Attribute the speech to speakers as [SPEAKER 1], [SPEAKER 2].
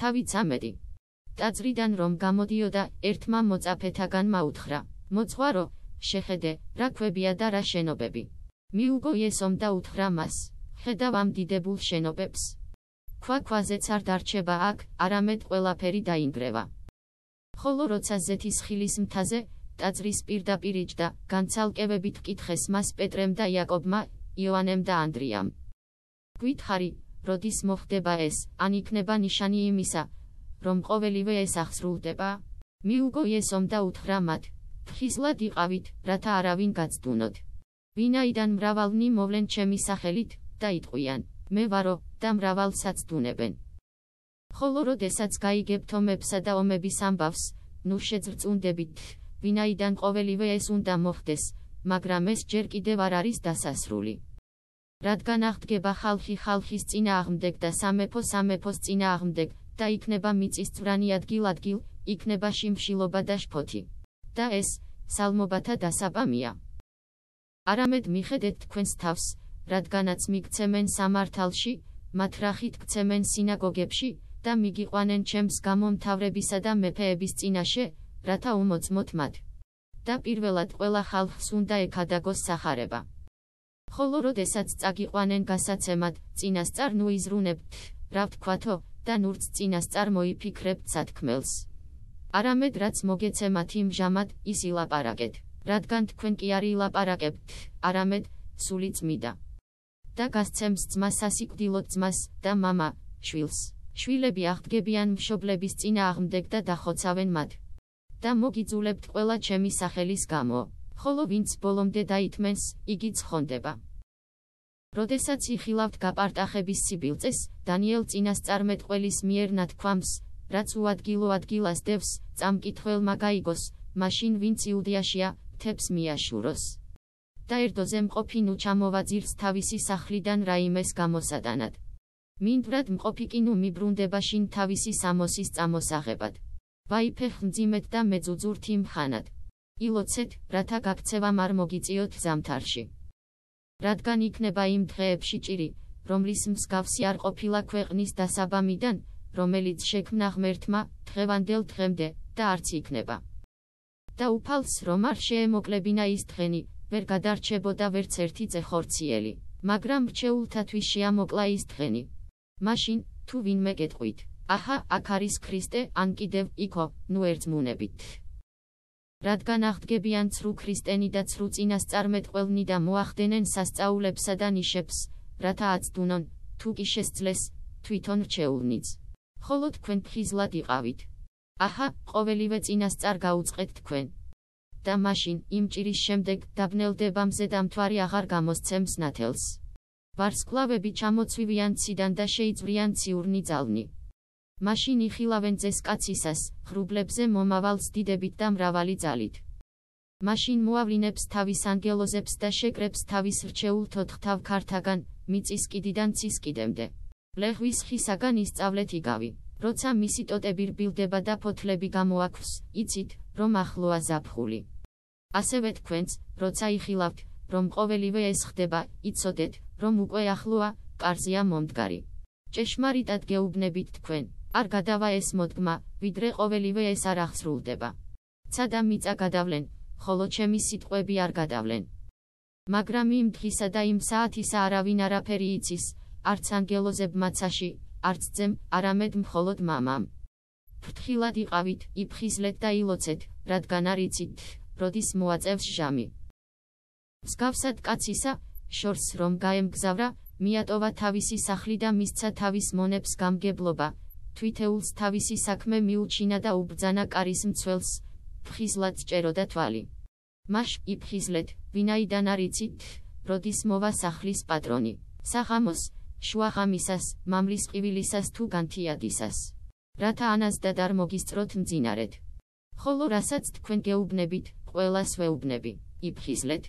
[SPEAKER 1] თავიც ამედი. ტაძრიდან რომ გამოდიოდა, ერთმა მოწაფეთაგან მაუთხრა: "მოძღვარო, შეხედე, რა ქვებია და რა შენობები." მიუგო ესომ და უთხრა მას: "ხედავ ამ დიდებულ შენობებს. ქვაქვაზეც არ დარჩება აქ, არამედ ყველაფერი დაინგრევა." ხოლო როცა ზეთის ხილის მთაზე, ტაძრის პირდაპირ იჯდა, განცალკევებით კითხეს მას პეტრემ და იაკობმა, იოანემ და ანდრიამ. გვითხრი, როდის მოხდება ეს, ან იქნება ნიშანი იმისა, რომ ყოველივე ეს აღსრულდება? მიუგო ესომ და უთხრა მათ: "ხიზლად იყავით, რათა არავინ გაცდუნოთ." ვინაიდან მრავალნი მოვლენ ჩემი სახელით და იტყვიან მე ვარო და მრავალსაც დუნებენ. ხოლო როდესაც გაიგებთ ომებსა და ომების ამბავს ნუ შეძრწუნდებით. ვინაიდან ყოველივე ეს უნდა მოხდეს მაგრამ ეს ჯერ კიდევ არ არის დასასრული რადგან აღდგება ხალხი ხალხის წინააღმდეგ და სამეფო სამეფოს წინააღმდეგ და იქნება მიწისძვრანი ადგილ ადგილ იქნება შიმშილობა და შფოთი და ეს სალმობათა დასაბამია არამედ მიხედეთ თქვენს თავს, რადგანაც მიგცემენ სამართალში, მათ რახით გცემენ სინაგოგებში და მიგიყვანენ ჩემს გამომთავრებისა და მეფეების წინაშე, რათა უმოწმოთ მათ. და პირველად ყველა ხალხს უნდა ეკადაგოს სახარება. ხოლო როდესაც წაგიყვანენ გასაცემად, წინასწარ ნუ იზრუნებთ, რა ვთქვათო, და ნურც წინასწარ მოიფიქრებთ სათქმელს. არამედ რაც მოგეცემათ იმჟამად, ის ილაპარაკეთ, რადგან თქვენ კი არ ილაპარაკებთ, არამედ, სული წმიდა. და გასცემს ძმა სასიკვდილოდ ძმას, და მამა, შვილს. შვილები აღდგებიან მშობლების წინააღმდეგ და დახოცავენ მათ. და მოგიძულებთ ყველა ჩემი სახელის გამო. ხოლო ვინც ბოლომდე დაითმენს, იგი ცხონდება. როდესაც იხილავთ გაპარტახების სიბილწეს, დანიელ წინასწარმეტყველის მიერ ნათქვამს, რაც უადგილო ადგილას დევს, წამკითხველმა გაიგოს, მაშინ ვინც იუდიაშია, თებს მიაშუროს. და ერთოზე მყოფი ნუ ჩამოვაძირს თავისი სახლიდან რაიმეს გამოსატანად. მინდვრად მყოფი კი ნუ მიბრუნდება შინ თავისი სამოსის წამოსაღებად. ვაიფეხ მძიმეთ და მეძუძურთ იმ ხანად. ილოცეთ, რათა გაქცევა არ მოგიწიოთ ზამთარში. რადგან იქნება იმ დღეებში ჭირი, რომლის მსგავსი არ ყოფილა ქვეყნის დასაბამიდან, რომელიც შექმნა ღმერთმა, დღევანდელ დღემდე, და არც იქნება. და უფალს რომ არ შეემოკლებინა ის დღენი, ვერ გადარჩებოდა ვერც ერთი წეხორციელი, მაგრამ რჩეულთათვის შეამოკლა ის დღენი. მაშინ, თუ ვინმე გეტყვით, აჰა, აქ არის ქრისტე, ან კიდევ იქო, ნუ ერთმუნებით. რადგან აღდგებიან ცრუ ქრისტენი და ცრუ წინასწარმეტყველნი და მოახდენენ სასწაულებსა და ნიშებს, რათა აცდუნონ, თუ კი შესძლეს, თვითონ რჩეულნიც. ხოლო თქვენ ფხიზლად იყავით. აჰა, ყოველივე წინასწარ გაუწყეთ თქვენ. და მაშინ, იმ ჭირის შემდეგ, დაბნელდება მზე და მთვარი აღარ გამოსცემს ნათელს. ვარსკვლავები ჩამოცვივიან ციდან და შეიწვრიან ციურნი ძალნი. მაშინ იხილავენ ძეს კაცისას, ხრუბლებზე მომავალს დიდებით და მრავალი ძალით. მაშინ მოავლინებს თავის ანგელოზებს და შეკრებს თავის რჩეულ თოთხთავ ქართაგან, მიწის კიდიდან ცის კიდემდე. ლეხვის ხისაგან ისწავლეთ იგავი. როცა მისი ტოტები რბილდება და ფოთლები გამოაქვს, იცით, რომ ახლოა ზაფხული. ასევე თქვენც, როცა იხილავთ, რომ ყოველივე ეს ხდება, იცოდეთ, რომ უკვე ახლოა, კარზია მომდგარი. ჭეშმარიტად გეუბნებით თქვენ, არ გადავა ეს მოდგმა, ვიდრე ყოველივე ეს არ აღსრულდება. ცადა მიწა გადავლენ, ხოლო ჩემი სიტყვები არ გადავლენ. მაგრამ იმ დღისა და იმ საათისა არავინ არაფერი იცის, არც ანგელოზებმაცაში, არც ძემ, არამედ მხოლოდ მამამ. ფრთხილად იყავით, იფხიზლეთ და ილოცეთ, რადგან არიცით, როდის მოაწევს ჟამი. მსგავსად კაცისა, შორს რომ გაემგზავრა, მიატოვა თავისი სახლი და მისცა თავის მონებს გამგებლობა, თვითეულს თავისი საქმე მიუჩინა და უბძანა კარის მცველს, ფხიზლად ჭეროდა თვალი. მაშ იფხიზლეთ, ვინაიდან არიცით, როდის მოვა სახლის პატრონი. საღამოს, შუაღამისას, მამლის ყივილისას თუ განთიადისას. რათა ანას და დარ მოგისწროთ მძინარეთ. ხოლო რასაც თქვენ გეუბნებით, ყველას ვეუბნები, იფხიზლეთ.